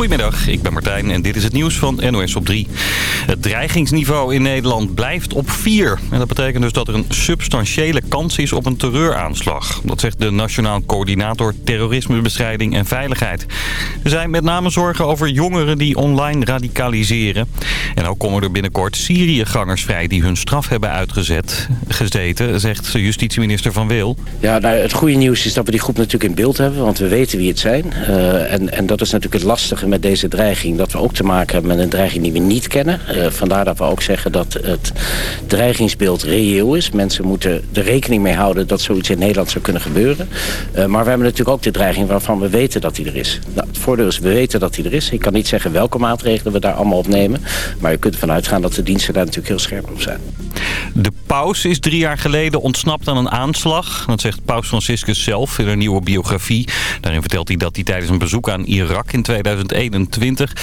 Goedemiddag, ik ben Martijn en dit is het nieuws van NOS op 3. Het dreigingsniveau in Nederland blijft op 4. En dat betekent dus dat er een substantiële kans is op een terreuraanslag. Dat zegt de Nationaal Coördinator Terrorismebestrijding en Veiligheid. Er zijn met name zorgen over jongeren die online radicaliseren. En ook komen er binnenkort Syriëgangers vrij die hun straf hebben uitgezet, gezeten, zegt justitieminister Van Wil. Ja, nou, het goede nieuws is dat we die groep natuurlijk in beeld hebben, want we weten wie het zijn. Uh, en, en dat is natuurlijk het lastige met deze dreiging... dat we ook te maken hebben met een dreiging die we niet kennen. Uh, vandaar dat we ook zeggen dat het dreigingsbeeld reëel is. Mensen moeten er rekening mee houden dat zoiets in Nederland zou kunnen gebeuren. Uh, maar we hebben natuurlijk ook de dreiging waarvan we weten dat die er is. Nou, het voordeel is, we weten dat die er is. Ik kan niet zeggen welke maatregelen we daar allemaal op nemen. Maar je kunt ervan uitgaan dat de diensten daar natuurlijk heel scherp op zijn. De paus is drie jaar geleden ontsnapt aan een aanslag. Dat zegt paus Franciscus zelf in een nieuwe biografie. Daarin vertelt hij dat hij tijdens een bezoek aan Irak in 2021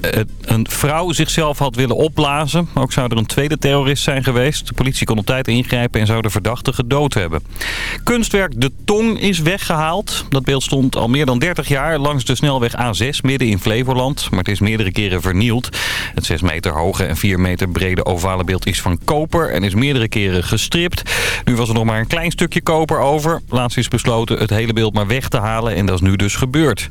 eh, een vrouw zichzelf had willen opblazen. Ook zou er een tweede terrorist zijn geweest. De politie kon op tijd ingrijpen en zou de verdachte gedood hebben. Kunstwerk De Tong is weggehaald. Dat beeld stond al meer dan 30 jaar langs de snelweg A6 midden in Flevoland. Maar het is meerdere keren vernield. Het 6 meter hoge en 4 meter brede ovale beeld is van koper en is meerdere keren gestript. Nu was er nog maar een klein stukje koper over. Laatst is besloten het hele beeld maar weg te halen en dat is nu dus gebeurd.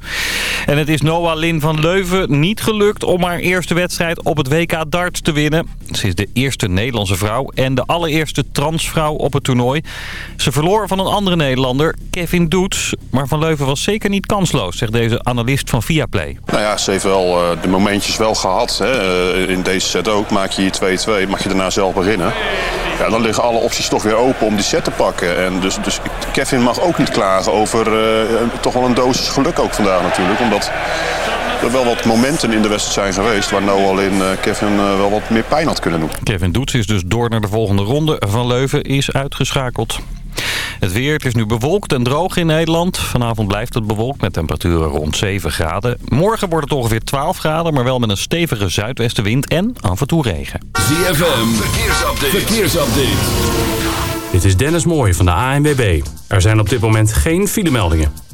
En het is Noah Van Leuven niet gelukt om haar eerste wedstrijd op het WK darts te winnen. Ze is de eerste Nederlandse vrouw en de allereerste transvrouw op het toernooi. Ze verloor van een andere Nederlander, Kevin Doets. Maar Van Leuven was zeker niet kansloos, zegt deze analist van Viaplay. Nou ja, ze heeft wel uh, de momentjes wel gehad. Hè. Uh, in deze set ook. Maak je hier 2-2, mag je daarna zelf beginnen. Ja, dan liggen alle opties toch weer open om die set te pakken. En dus, dus Kevin mag ook niet klagen over uh, toch wel een dosis geluk ook vandaag natuurlijk. Omdat er wel wat momenten in de wedstrijd zijn geweest... waar Noah in uh, Kevin uh, wel wat meer pijn had kunnen doen. Kevin Doets is dus door naar de volgende ronde. Van Leuven is uitgeschakeld. Het weer, het is nu bewolkt en droog in Nederland. Vanavond blijft het bewolkt met temperaturen rond 7 graden. Morgen wordt het ongeveer 12 graden, maar wel met een stevige zuidwestenwind en af en toe regen. ZFM, verkeersupdate. verkeersupdate. Dit is Dennis Mooij van de ANWB. Er zijn op dit moment geen filemeldingen.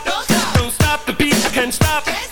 stop, don't stop. The beat, I can't stop.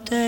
Day.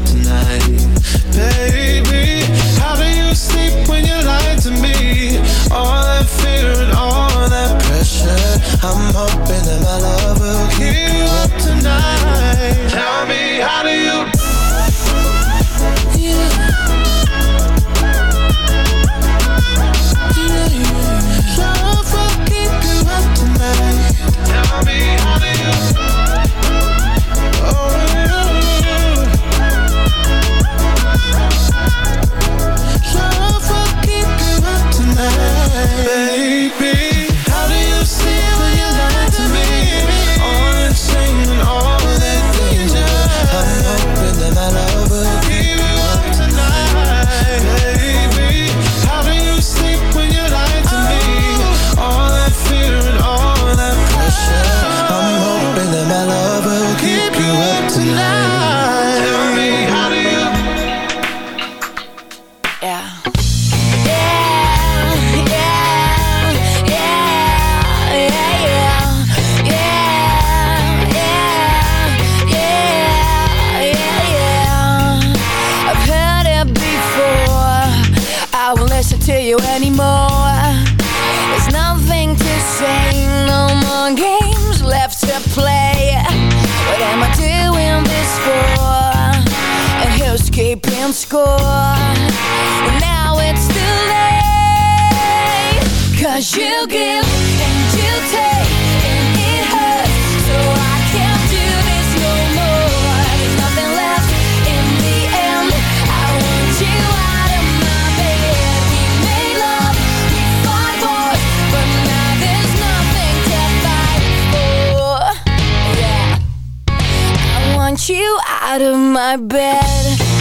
out of my bed.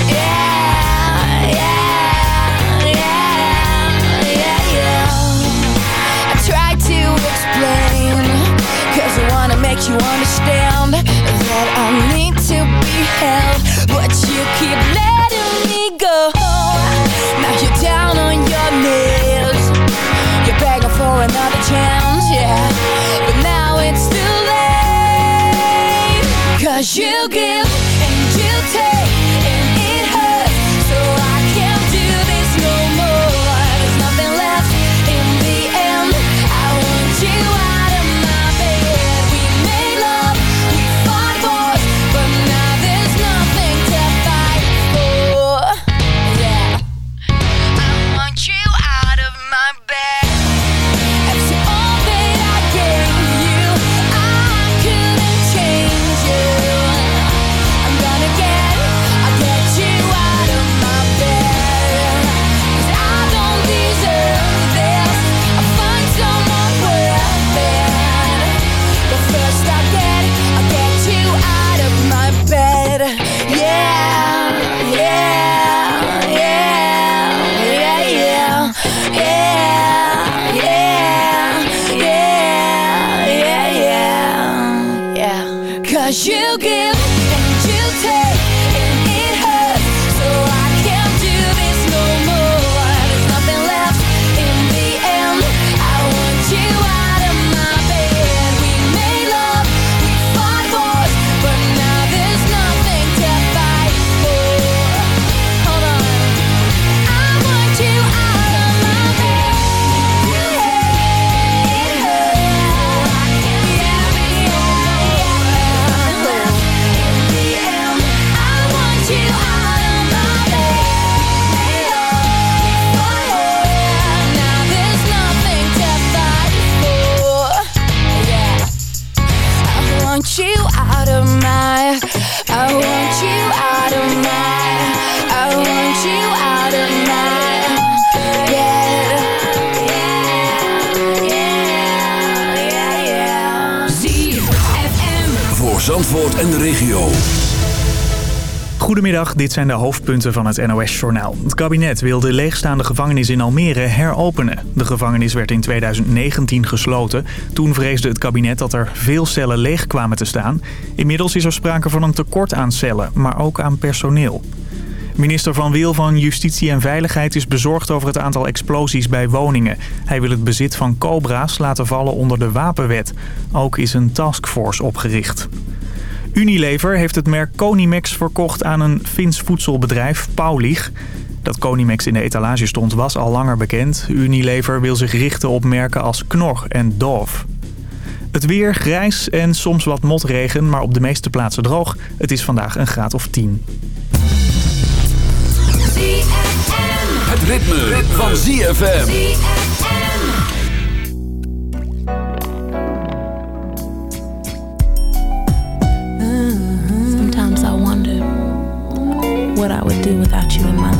Yeah, yeah, yeah, yeah, yeah. I try to explain Cause I wanna make you understand That I need to be held. But you keep letting me go. Now you're down on your knees. You're begging for another chance, yeah. But now it's too late Cause you Goedemiddag, dit zijn de hoofdpunten van het NOS-journaal. Het kabinet wil de leegstaande gevangenis in Almere heropenen. De gevangenis werd in 2019 gesloten. Toen vreesde het kabinet dat er veel cellen leeg kwamen te staan. Inmiddels is er sprake van een tekort aan cellen, maar ook aan personeel. Minister Van Wil van Justitie en Veiligheid is bezorgd over het aantal explosies bij woningen. Hij wil het bezit van cobra's laten vallen onder de wapenwet. Ook is een taskforce opgericht. Unilever heeft het merk Conimex verkocht aan een Fins voedselbedrijf, Paulig. Dat Conimex in de etalage stond was al langer bekend. Unilever wil zich richten op merken als Knorr en Dove. Het weer grijs en soms wat motregen, maar op de meeste plaatsen droog. Het is vandaag een graad of 10. Het ritme, van ZFM. Do without you in my life.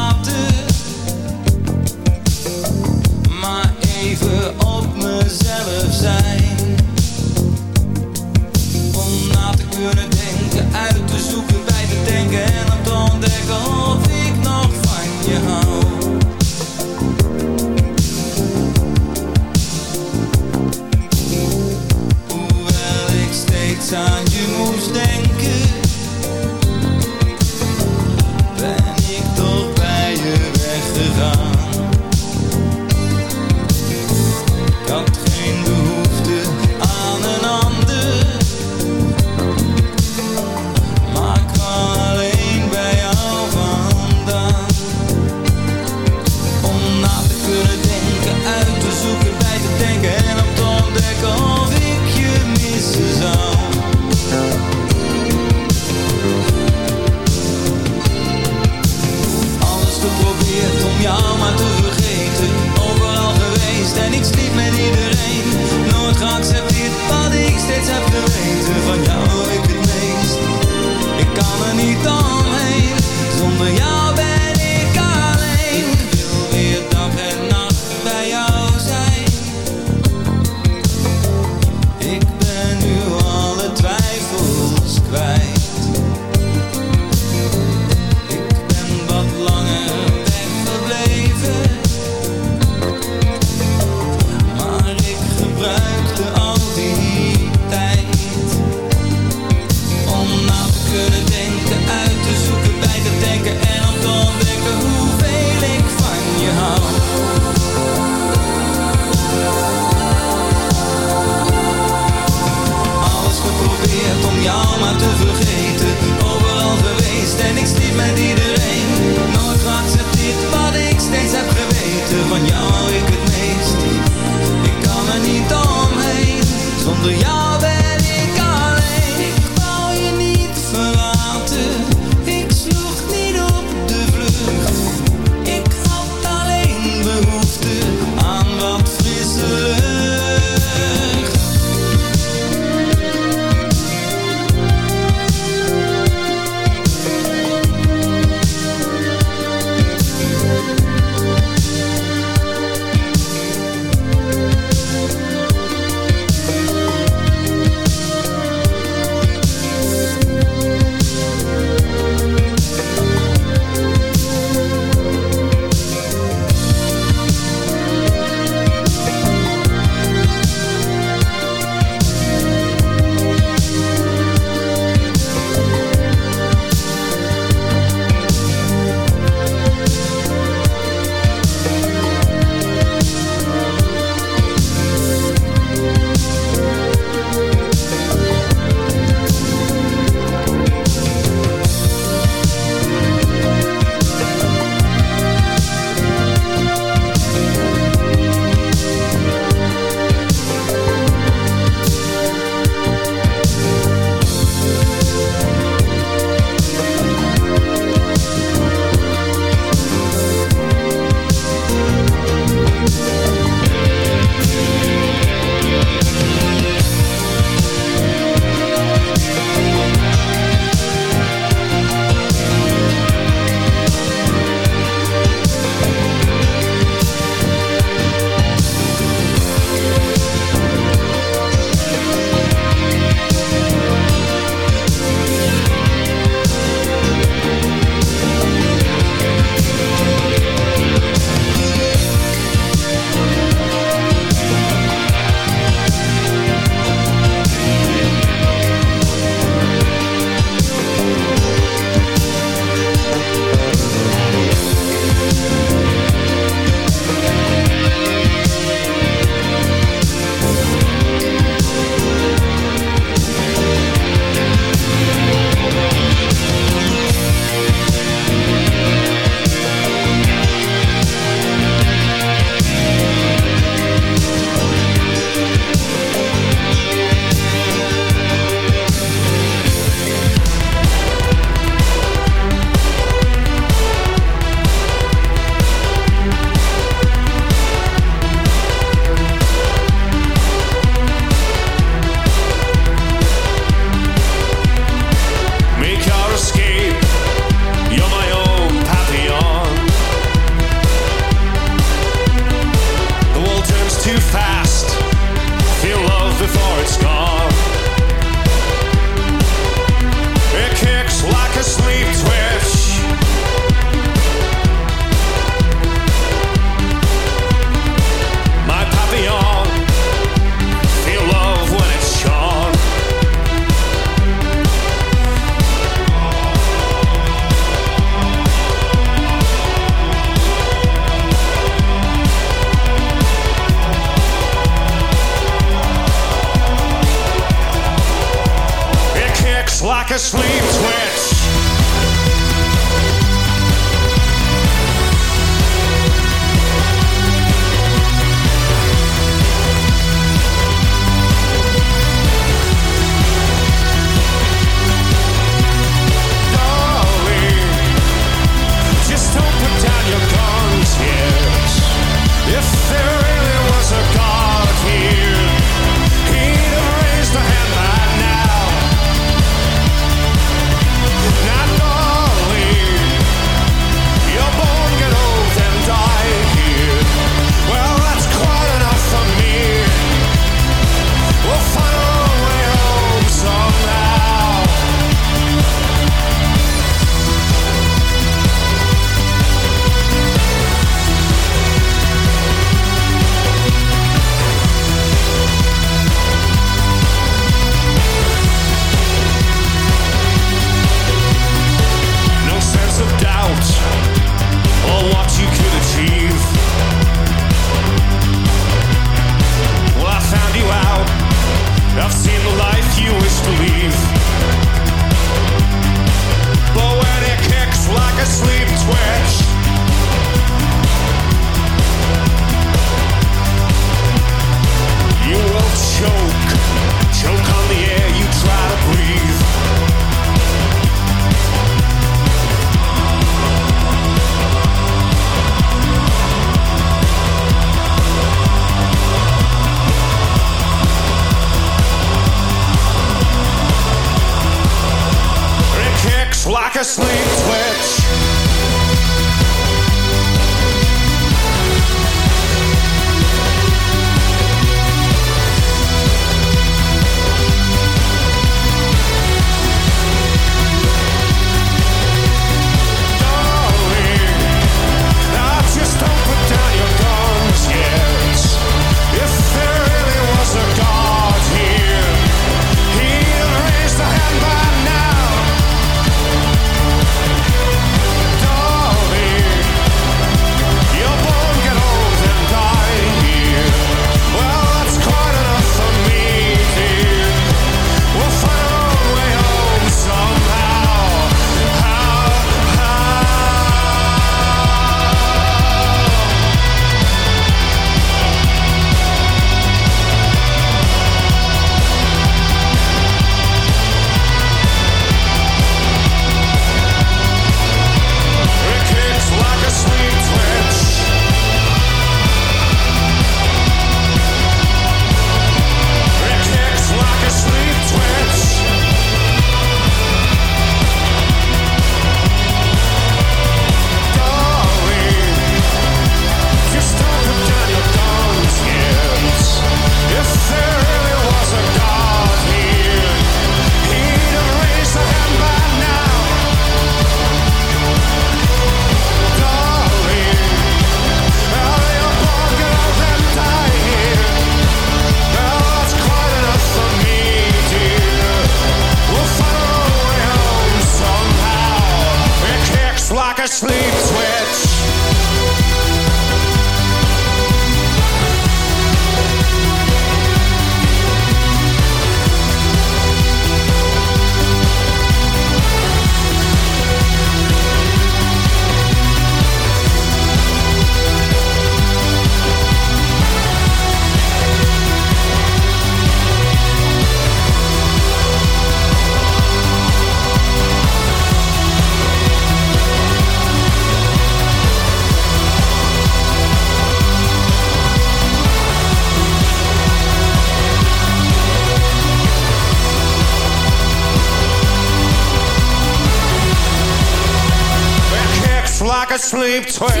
keep twirling.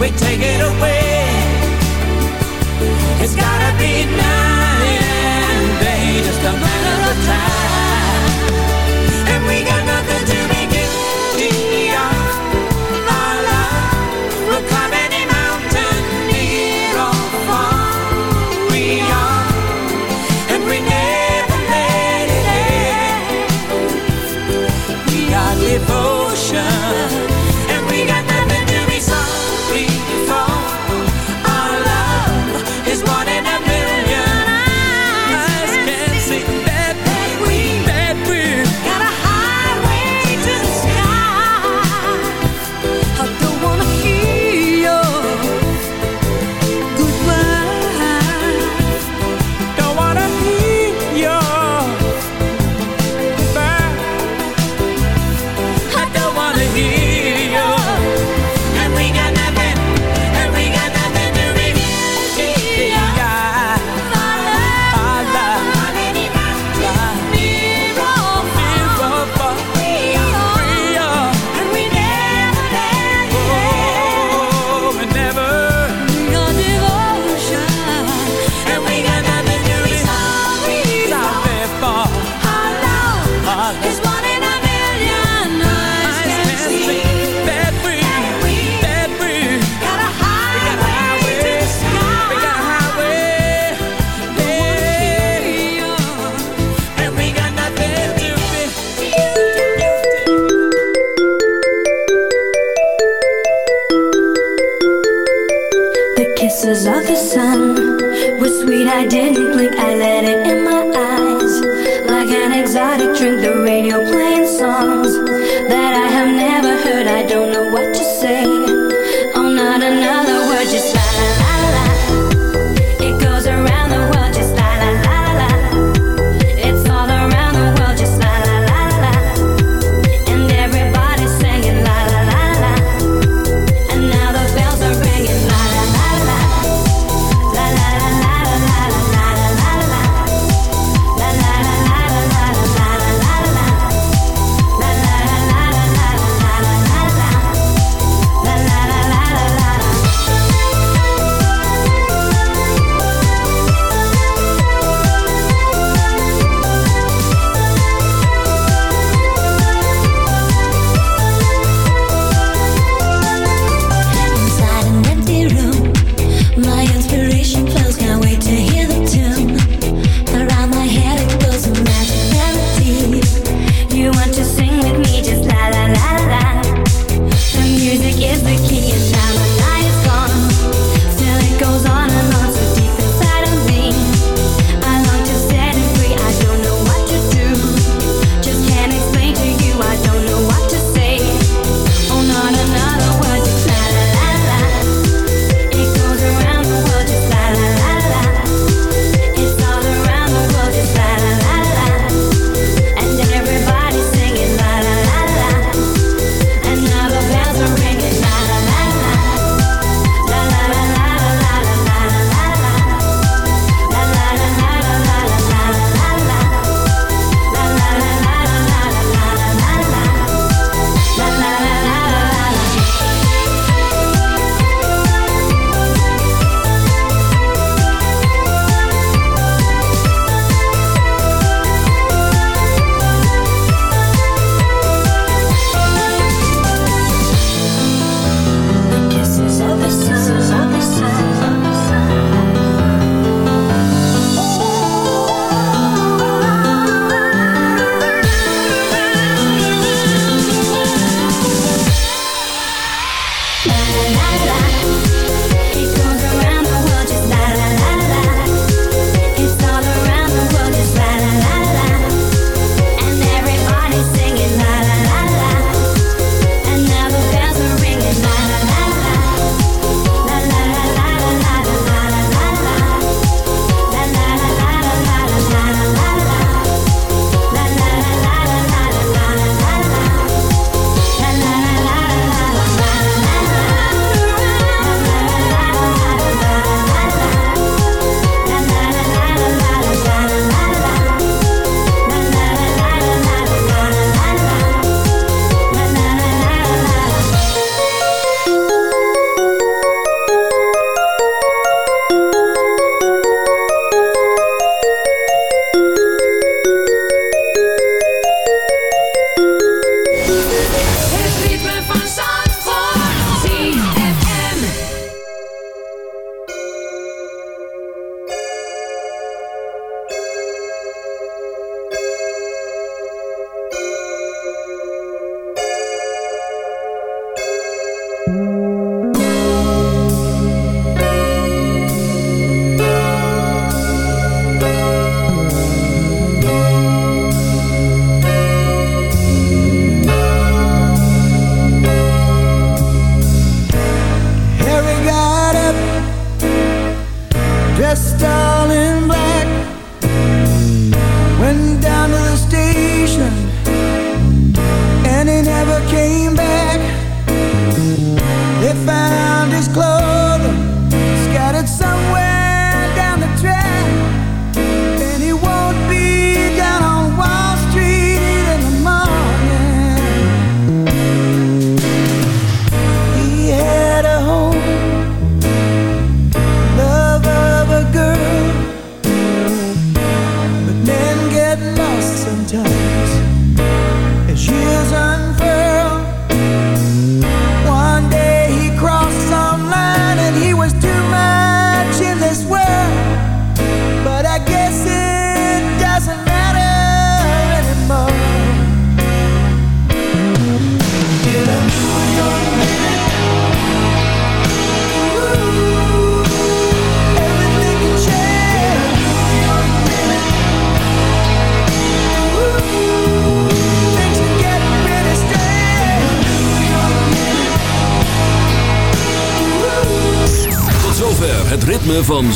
we take it away. It's gotta be nine and day, just a matter of time.